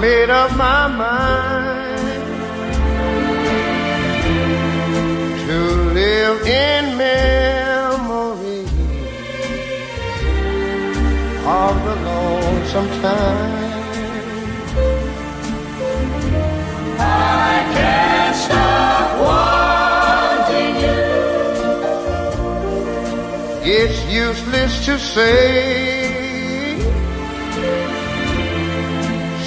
made up my mind to live in memory of the lonesome time. I can't stop wanting you. It's useless to say.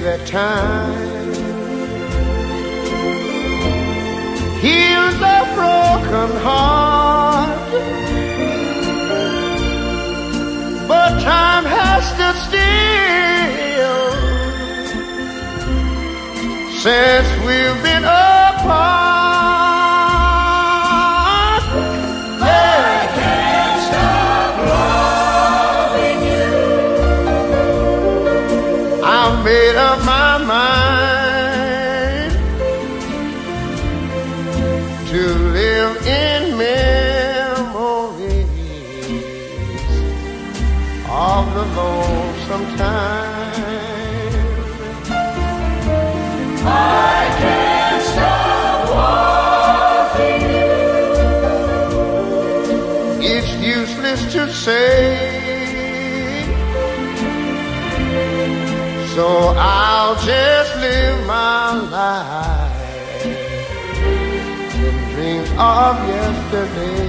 That time. Heals a broken heart, but time has stood still. Since we've been I made up my mind to live in memories of the lonesome time. I can't stop wanting you. It's useless to say. So I'll just live my life in dreams of yesterdays.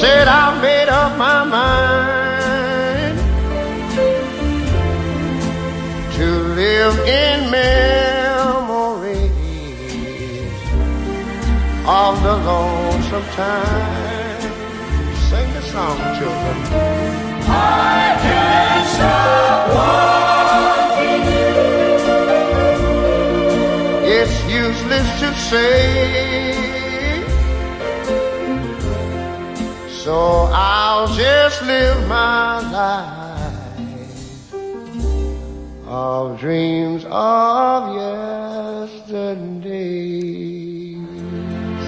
Said I made up my mind in memories of the lonesome time. Sing the song, children. I can't stop wanting you. It's useless to say. So I'll just live my life of dreams of yesterday.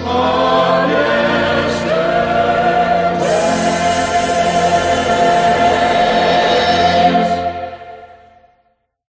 Oh.